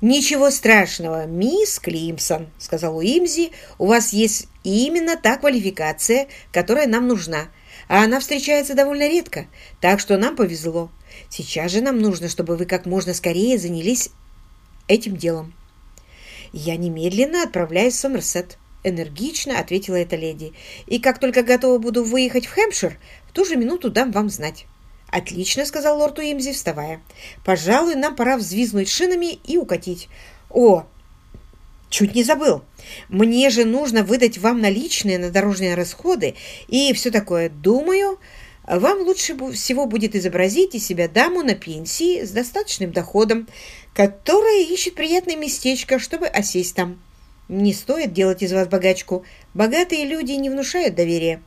«Ничего страшного, мисс Климсон», — сказал Уимзи, «у вас есть именно та квалификация, которая нам нужна, а она встречается довольно редко, так что нам повезло. Сейчас же нам нужно, чтобы вы как можно скорее занялись этим делом». «Я немедленно отправляюсь в Сомерсет», — энергично ответила эта леди, «и как только готова буду выехать в Хэмпшир, в ту же минуту дам вам знать». «Отлично», — сказал лорд Уимзи, вставая. «Пожалуй, нам пора взвизнуть шинами и укатить». «О, чуть не забыл. Мне же нужно выдать вам наличные на дорожные расходы и все такое. Думаю, вам лучше всего будет изобразить из себя даму на пенсии с достаточным доходом, которая ищет приятное местечко, чтобы осесть там. Не стоит делать из вас богачку. Богатые люди не внушают доверия».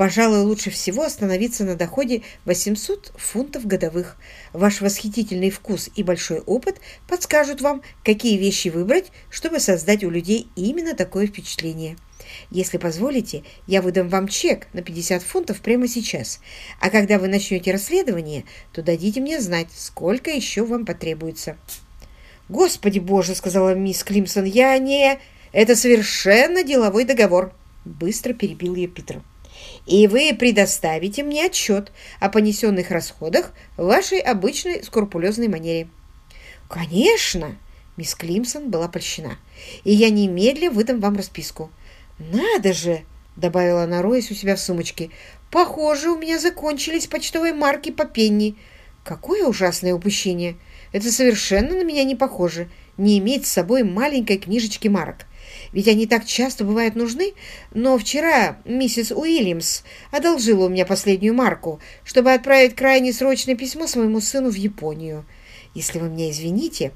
Пожалуй, лучше всего остановиться на доходе 800 фунтов годовых. Ваш восхитительный вкус и большой опыт подскажут вам, какие вещи выбрать, чтобы создать у людей именно такое впечатление. Если позволите, я выдам вам чек на 50 фунтов прямо сейчас. А когда вы начнете расследование, то дадите мне знать, сколько еще вам потребуется. «Господи боже!» — сказала мисс Климсон. «Я не... Это совершенно деловой договор!» Быстро перебил ее Питер и вы предоставите мне отчет о понесенных расходах в вашей обычной скрупулезной манере». «Конечно!» — мисс Климсон была польщена. «И я немедля выдам вам расписку». «Надо же!» — добавила она, роясь у себя в сумочке. «Похоже, у меня закончились почтовые марки по пенни. Какое ужасное упущение! Это совершенно на меня не похоже, не иметь с собой маленькой книжечки марок ведь они так часто бывают нужны. Но вчера миссис Уильямс одолжила у меня последнюю марку, чтобы отправить крайне срочное письмо своему сыну в Японию. Если вы меня извините...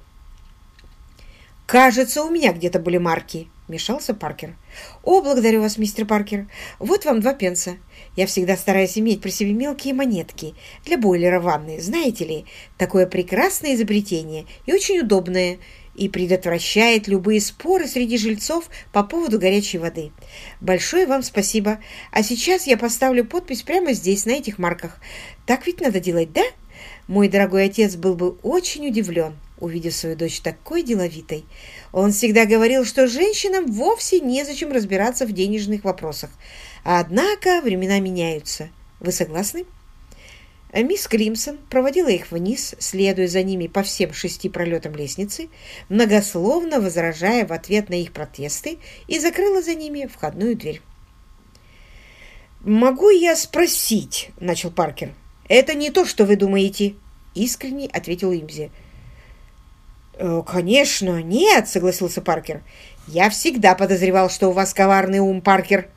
«Кажется, у меня где-то были марки», — мешался Паркер. «О, благодарю вас, мистер Паркер. Вот вам два пенса. Я всегда стараюсь иметь при себе мелкие монетки для бойлера ванны. Знаете ли, такое прекрасное изобретение и очень удобное и предотвращает любые споры среди жильцов по поводу горячей воды. Большое вам спасибо. А сейчас я поставлю подпись прямо здесь, на этих марках. Так ведь надо делать, да? Мой дорогой отец был бы очень удивлен, увидев свою дочь такой деловитой. Он всегда говорил, что женщинам вовсе незачем разбираться в денежных вопросах. Однако времена меняются. Вы согласны? А мисс Кримсон проводила их вниз, следуя за ними по всем шести пролетам лестницы, многословно возражая в ответ на их протесты, и закрыла за ними входную дверь. «Могу я спросить?» — начал Паркер. «Это не то, что вы думаете», — искренне ответил Имзи. «Э, «Конечно, нет», — согласился Паркер. «Я всегда подозревал, что у вас коварный ум, Паркер.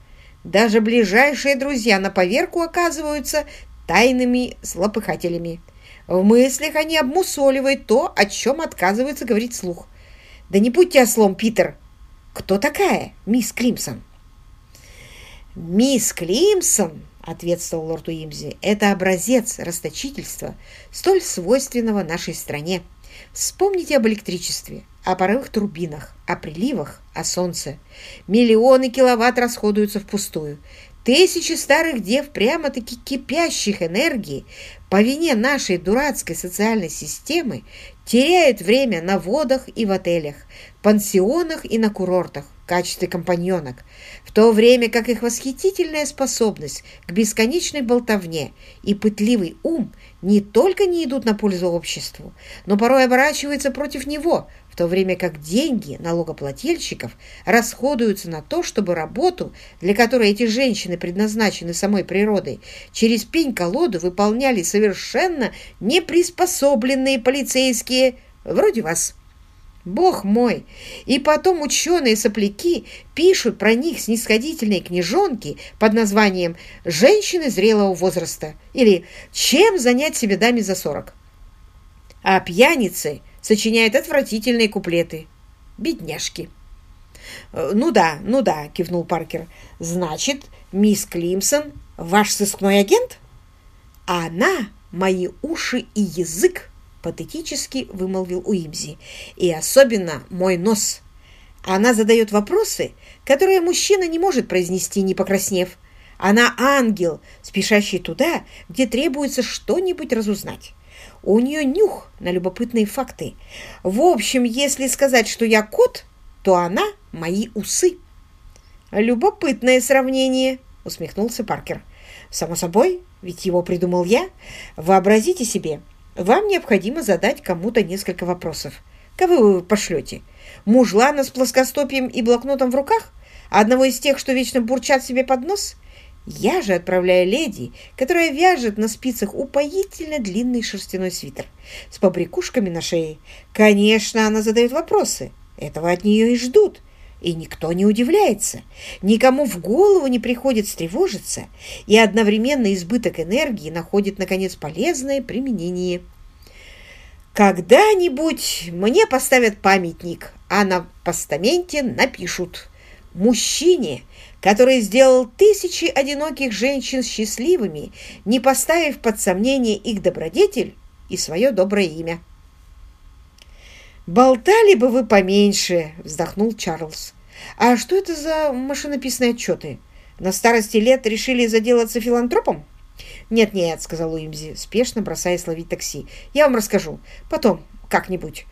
Даже ближайшие друзья на поверку оказываются тайными злопыхателями. В мыслях они обмусоливают то, о чем отказываются говорить слух. Да не будьте ослом, Питер! Кто такая мисс Климсон? Мисс Климсон, ответствовал лорд Уимзи, это образец расточительства, столь свойственного нашей стране. Вспомните об электричестве, о паровых турбинах, о приливах, о солнце. Миллионы киловатт расходуются впустую. Тысячи старых дев, прямо-таки кипящих энергии, по вине нашей дурацкой социальной системы, теряют время на водах и в отелях, пансионах и на курортах в качестве компаньонок, в то время как их восхитительная способность к бесконечной болтовне и пытливый ум не только не идут на пользу обществу, но порой оборачиваются против него, в то время как деньги налогоплательщиков расходуются на то, чтобы работу, для которой эти женщины предназначены самой природой, через пень-колоду выполняли совершенно неприспособленные полицейские, вроде вас. Бог мой! И потом ученые-сопляки пишут про них снисходительные книжонки под названием «Женщины зрелого возраста» или «Чем занять себе даме за сорок». А пьяницы сочиняет отвратительные куплеты. Бедняжки. «Э, «Ну да, ну да», — кивнул Паркер. «Значит, мисс Климсон ваш сыскной агент?» «А она мои уши и язык», — патетически вымолвил Уимзи. «И особенно мой нос. Она задает вопросы, которые мужчина не может произнести, не покраснев. Она ангел, спешащий туда, где требуется что-нибудь разузнать. У нее нюх на любопытные факты. В общем, если сказать, что я кот, то она мои усы. «Любопытное сравнение», — усмехнулся Паркер. «Само собой, ведь его придумал я. Вообразите себе, вам необходимо задать кому-то несколько вопросов. Кого вы пошлете? Мужлана с плоскостопием и блокнотом в руках? Одного из тех, что вечно бурчат себе под нос? Я же отправляю леди, которая вяжет на спицах упоительно длинный шерстяной свитер с побрякушками на шее. Конечно, она задает вопросы. Этого от нее и ждут. И никто не удивляется, никому в голову не приходит встревожиться, и одновременно избыток энергии находит, наконец, полезное применение. Когда-нибудь мне поставят памятник, а на постаменте напишут «Мужчине, который сделал тысячи одиноких женщин счастливыми, не поставив под сомнение их добродетель и свое доброе имя». «Болтали бы вы поменьше», — вздохнул Чарльз. «А что это за машинописные отчеты? На старости лет решили заделаться филантропом?» «Нет-нет», — сказал Уимзи, спешно бросаясь ловить такси. «Я вам расскажу. Потом, как-нибудь.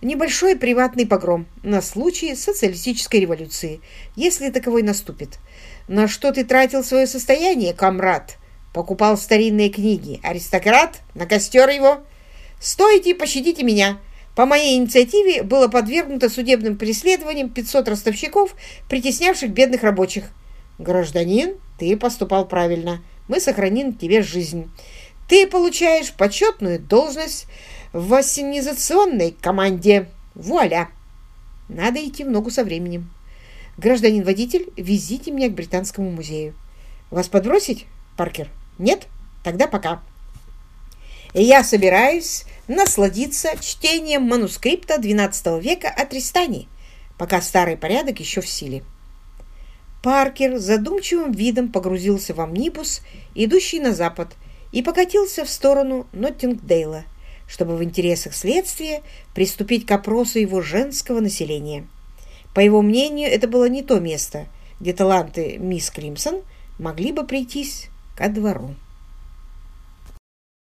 Небольшой приватный погром на случай социалистической революции, если таковой наступит. На что ты тратил свое состояние, комрад? Покупал старинные книги. Аристократ? На костер его? Стойте, пощадите меня!» По моей инициативе было подвергнуто судебным преследованиям 500 ростовщиков, притеснявших бедных рабочих. Гражданин, ты поступал правильно. Мы сохраним тебе жизнь. Ты получаешь почетную должность в ассенизационной команде. Вуаля! Надо идти в ногу со временем. Гражданин-водитель, везите меня к Британскому музею. Вас подбросить, Паркер? Нет? Тогда пока. Я собираюсь насладиться чтением манускрипта XII века о Тристане, пока старый порядок еще в силе. Паркер задумчивым видом погрузился в амнибус, идущий на запад, и покатился в сторону Ноттингдейла, чтобы в интересах следствия приступить к опросу его женского населения. По его мнению, это было не то место, где таланты мисс Кримсон могли бы прийтись ко двору.